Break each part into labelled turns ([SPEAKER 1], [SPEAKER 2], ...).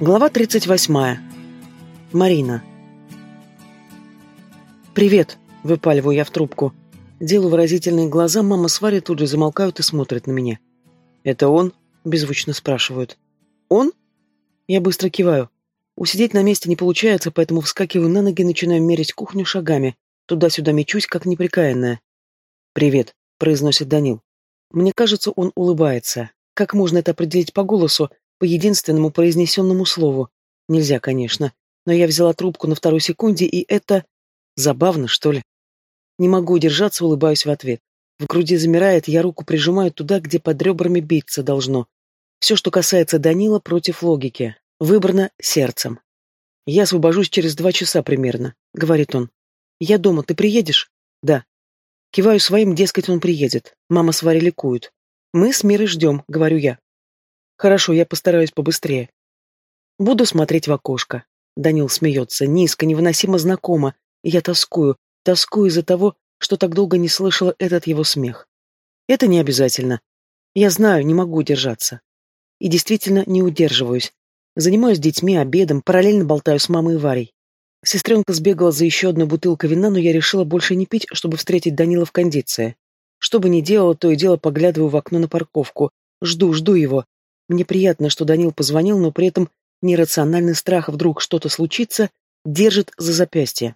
[SPEAKER 1] Глава 38. Марина. «Привет!» — выпаливаю я в трубку. Делаю выразительные глаза, мама с Варей тут же замолкают и смотрят на меня. «Это он?» — беззвучно спрашивают. «Он?» Я быстро киваю. Усидеть на месте не получается, поэтому вскакиваю на ноги и начинаю мерить кухню шагами. Туда-сюда мечусь, как неприкаянная. «Привет», — произносит Данил. Мне кажется, он улыбается. Как можно это определить по голосу, по единственному произнесенному слову? Нельзя, конечно. Но я взяла трубку на второй секунде, и это... Забавно, что ли? Не могу удержаться, улыбаюсь в ответ. В груди замирает, я руку прижимаю туда, где под ребрами биться должно. Все, что касается Данила, против логики. Выбрано сердцем. «Я освобожусь через два часа примерно», — говорит он. «Я дома, ты приедешь?» «Да». Киваю своим, дескать, он приедет. Мама с Варей ликуют. «Мы с Мирой ждем», — говорю я. «Хорошо, я постараюсь побыстрее». Буду смотреть в окошко. Данил смеется, низко, невыносимо знакомо. Я тоскую, тоскую из-за того, что так долго не слышала этот его смех. Это не обязательно. Я знаю, не могу удержаться. И действительно не удерживаюсь. Занимаюсь детьми, обедом, параллельно болтаю с мамой и Варей. Сестренка сбегала за еще одной бутылкой вина, но я решила больше не пить, чтобы встретить Данила в кондиции. Что бы ни делала, то и дело поглядываю в окно на парковку. Жду, жду его. Мне приятно, что Данил позвонил, но при этом нерациональный страх вдруг что-то случится держит за запястье.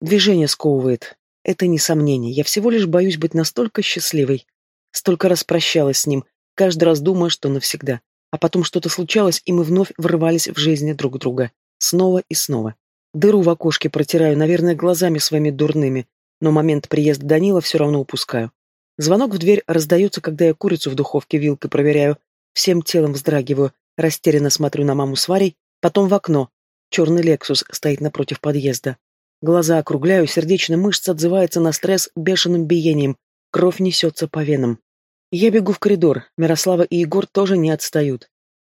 [SPEAKER 1] Движение сковывает. Это не сомнение. Я всего лишь боюсь быть настолько счастливой. Столько раз прощалась с ним, каждый раз думая, что навсегда. А потом что-то случалось, и мы вновь врывались в жизни друг друга. Снова и снова. Дыру в окошке протираю, наверное, глазами своими дурными, но момент приезда Данила все равно упускаю. Звонок в дверь раздается, когда я курицу в духовке вилкой проверяю. Всем телом вздрагиваю, растерянно смотрю на маму с Варей, потом в окно. Черный Лексус стоит напротив подъезда. Глаза округляю, сердечная мышца отзывается на стресс бешеным биением. Кровь несется по венам. Я бегу в коридор, Мирослава и Егор тоже не отстают.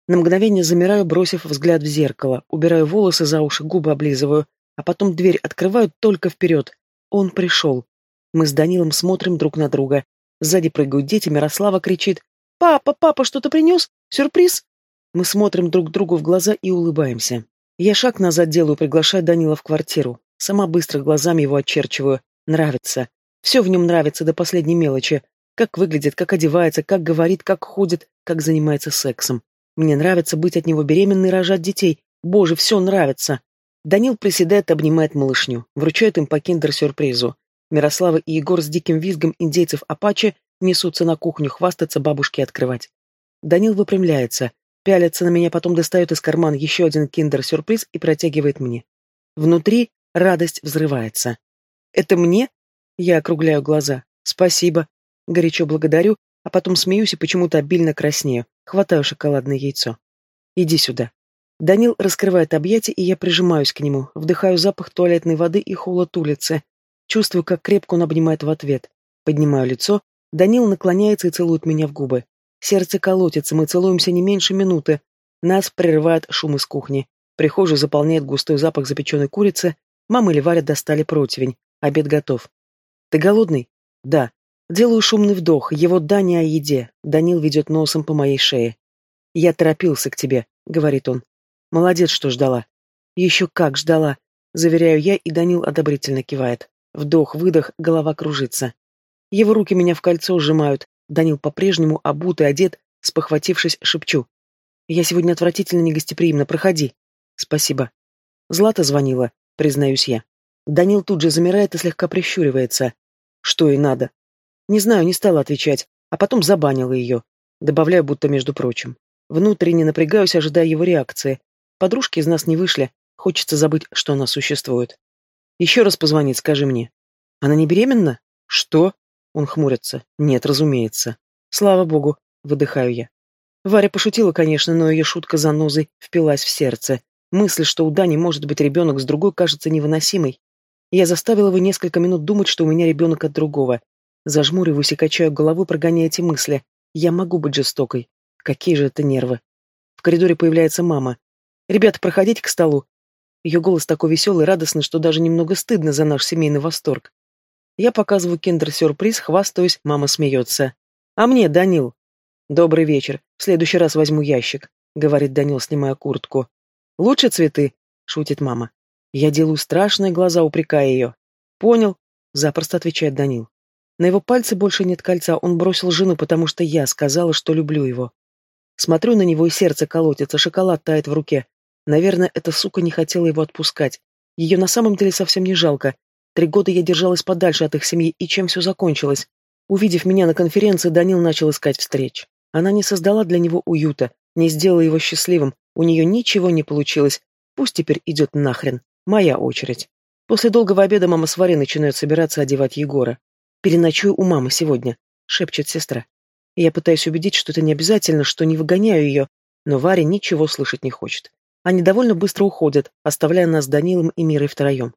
[SPEAKER 1] На мгновение замираю, бросив взгляд в зеркало, убираю волосы за уши, губы облизываю, а потом дверь открываю только вперед. Он пришел. Мы с Данилом смотрим друг на друга. Сзади прыгают дети, Мирослава кричит. «Папа, папа, что ты принес? Сюрприз?» Мы смотрим друг другу в глаза и улыбаемся. Я шаг назад делаю, приглашая Данила в квартиру. Сама быстро глазами его очерчиваю. Нравится. Все в нем нравится до последней мелочи. Как выглядит, как одевается, как говорит, как ходит, как занимается сексом. Мне нравится быть от него беременной и рожать детей. Боже, все нравится. Данил приседает, обнимает малышню, вручает им по киндер-сюрпризу. Мирослава и Егор с диким визгом индейцев Апаче несутся на кухню хвастаться бабушке открывать. Данил выпрямляется, пялится на меня, потом достает из кармана еще один киндер-сюрприз и протягивает мне. Внутри радость взрывается. «Это мне?» Я округляю глаза. «Спасибо. Горячо благодарю, а потом смеюсь и почему-то обильно краснею. Хватаю шоколадное яйцо. Иди сюда. Данил раскрывает объятия, и я прижимаюсь к нему, вдыхаю запах туалетной воды и холод улицы. Чувствую, как крепко он обнимает в ответ. Поднимаю лицо, Данил наклоняется и целует меня в губы. Сердце колотится, мы целуемся не меньше минуты. Нас прерывает шум из кухни. Прихожую заполняет густой запах запеченной курицы. Мама или Варя достали противень. Обед готов. «Ты голодный?» «Да». Делаю шумный вдох, его да не о еде. Данил ведет носом по моей шее. «Я торопился к тебе», — говорит он. «Молодец, что ждала». «Еще как ждала», — заверяю я, и Данил одобрительно кивает. Вдох, выдох, голова кружится. Его руки меня в кольцо сжимают. Данил по-прежнему обут и одет, спохватившись, шепчу. «Я сегодня отвратительно негостеприимна, проходи». «Спасибо». Злата звонила, признаюсь я. Данил тут же замирает и слегка прищуривается. «Что и надо?» Не знаю, не стала отвечать, а потом забанила ее. Добавляю, будто между прочим. Внутренне напрягаюсь, ожидая его реакции. Подружки из нас не вышли, хочется забыть, что она существует. Еще раз позвонить, скажи мне. Она не беременна? Что? Он хмурится. Нет, разумеется. Слава богу, выдыхаю я. Варя пошутила, конечно, но ее шутка за занозой впилась в сердце. Мысль, что у Дани может быть ребенок с другой, кажется невыносимой. Я заставила его несколько минут думать, что у меня ребенок от другого. Зажмуриваюсь и качаю головой, прогоняя эти мысли. Я могу быть жестокой. Какие же это нервы. В коридоре появляется мама. «Ребята, проходите к столу». Ее голос такой веселый и радостный, что даже немного стыдно за наш семейный восторг. Я показываю киндер-сюрприз, хвастаюсь, мама смеется. «А мне, Данил?» «Добрый вечер. В следующий раз возьму ящик», — говорит Данил, снимая куртку. Лучше цветы, шутит мама. Я делаю страшные глаза, упрекая ее. Понял, запросто отвечает Данил. На его пальце больше нет кольца, он бросил жену, потому что я сказала, что люблю его. Смотрю на него, и сердце колотится, шоколад тает в руке. Наверное, эта сука не хотела его отпускать. Ее на самом деле совсем не жалко. Три года я держалась подальше от их семьи, и чем все закончилось? Увидев меня на конференции, Данил начал искать встреч. Она не создала для него уюта, не сделала его счастливым, у нее ничего не получилось. Пусть теперь идет нахрен. Моя очередь. После долгого обеда мама с Варей начинают собираться одевать Егора. «Переночую у мамы сегодня», — шепчет сестра. Я пытаюсь убедить, что это не обязательно, что не выгоняю ее, но Варя ничего слышать не хочет. Они довольно быстро уходят, оставляя нас с Данилом и Мирой втроем.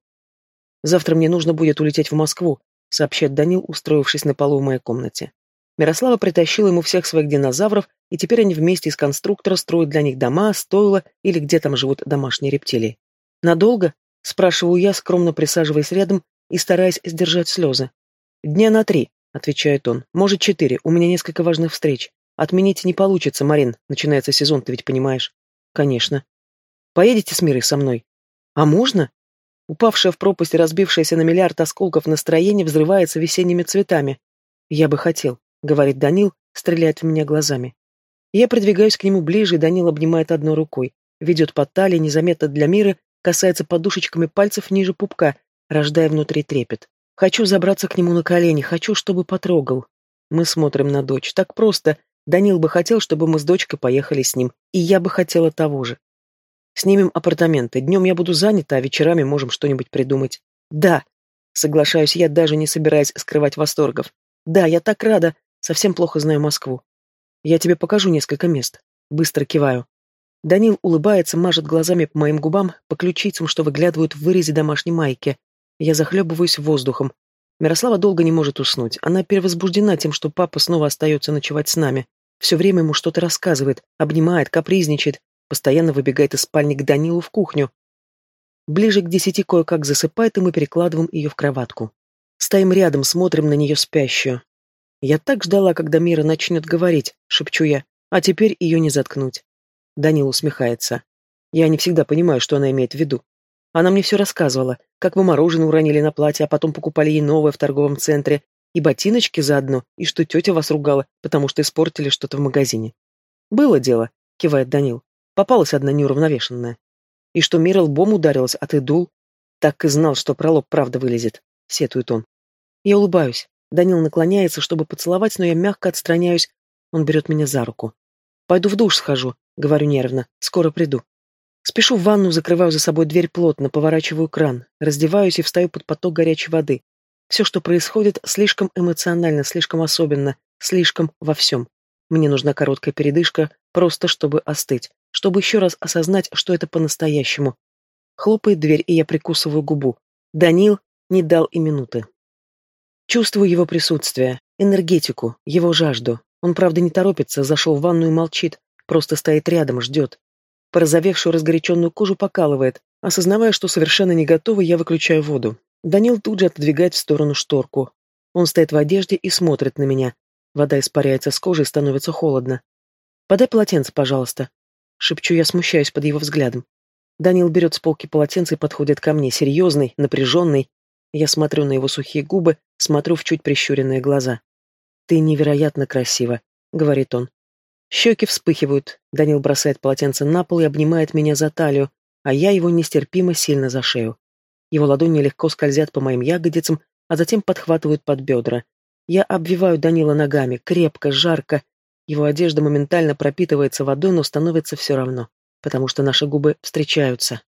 [SPEAKER 1] «Завтра мне нужно будет улететь в Москву», сообщает Данил, устроившись на полу в моей комнате. Мирослава притащила ему всех своих динозавров, и теперь они вместе из конструктора строят для них дома, стойла или где там живут домашние рептилии. «Надолго?» — спрашиваю я, скромно присаживаясь рядом и стараясь сдержать слезы. «Дня на три», — отвечает он. «Может, четыре. У меня несколько важных встреч. Отменить не получится, Марин. Начинается сезон, ты ведь понимаешь?» «Конечно». «Поедете с Мирой со мной?» «А можно?» Упавшая в пропасть и разбившаяся на миллиард осколков настроение взрывается весенними цветами. «Я бы хотел», — говорит Данил, стреляет в меня глазами. Я придвигаюсь к нему ближе, и Данил обнимает одной рукой, ведет по талии, незаметно для мира, касается подушечками пальцев ниже пупка, рождая внутри трепет. Хочу забраться к нему на колени, хочу, чтобы потрогал. Мы смотрим на дочь. Так просто. Данил бы хотел, чтобы мы с дочкой поехали с ним, и я бы хотела того же. Снимем апартаменты. Днем я буду занята, а вечерами можем что-нибудь придумать. Да. Соглашаюсь я, даже не собираясь скрывать восторгов. Да, я так рада. Совсем плохо знаю Москву. Я тебе покажу несколько мест. Быстро киваю. Данил улыбается, мажет глазами по моим губам, по ключицам, что выглядывают в вырезе домашней майки. Я захлебываюсь воздухом. Мирослава долго не может уснуть. Она перевозбуждена тем, что папа снова остается ночевать с нами. Все время ему что-то рассказывает, обнимает, капризничает, Постоянно выбегает из спальни к Данилу в кухню. Ближе к десяти кое-как засыпает, и мы перекладываем ее в кроватку. Стоим рядом, смотрим на нее спящую. Я так ждала, когда Мира начнет говорить, шепчу я, а теперь ее не заткнуть. Данил усмехается. Я не всегда понимаю, что она имеет в виду. Она мне все рассказывала, как вы мороженое уронили на платье, а потом покупали ей новое в торговом центре, и ботиночки заодно, и что тетя вас ругала, потому что испортили что-то в магазине. «Было дело», — кивает Данил. Попалась одна неуравновешенная. И что Мира лбом ударилась, а ты дул? Так и знал, что про лоб правда вылезет, сетует он. Я улыбаюсь. Данил наклоняется, чтобы поцеловать, но я мягко отстраняюсь. Он берет меня за руку. Пойду в душ схожу, говорю нервно. Скоро приду. Спешу в ванну, закрываю за собой дверь плотно, поворачиваю кран, раздеваюсь и встаю под поток горячей воды. Все, что происходит, слишком эмоционально, слишком особенно, слишком во всем. Мне нужна короткая передышка, просто чтобы остыть чтобы еще раз осознать, что это по-настоящему. Хлопает дверь, и я прикусываю губу. Данил не дал и минуты. Чувствую его присутствие, энергетику, его жажду. Он, правда, не торопится, зашел в ванну и молчит, просто стоит рядом, ждет. Порозовевшую разгоряченную кожу покалывает. Осознавая, что совершенно не готова, я выключаю воду. Данил тут же отодвигает в сторону шторку. Он стоит в одежде и смотрит на меня. Вода испаряется с кожи и становится холодно. «Подай полотенце, пожалуйста», Шепчу я, смущаюсь под его взглядом. Данил берет с полки полотенце и подходит ко мне, серьезный, напряженный. Я смотрю на его сухие губы, смотрю в чуть прищуренные глаза. «Ты невероятно красива», — говорит он. Щеки вспыхивают. Данил бросает полотенце на пол и обнимает меня за талию, а я его нестерпимо сильно за шею. Его ладони легко скользят по моим ягодицам, а затем подхватывают под бедра. Я обвиваю Данила ногами, крепко, жарко, его одежда моментально пропитывается водой, но становится все равно, потому что наши губы встречаются.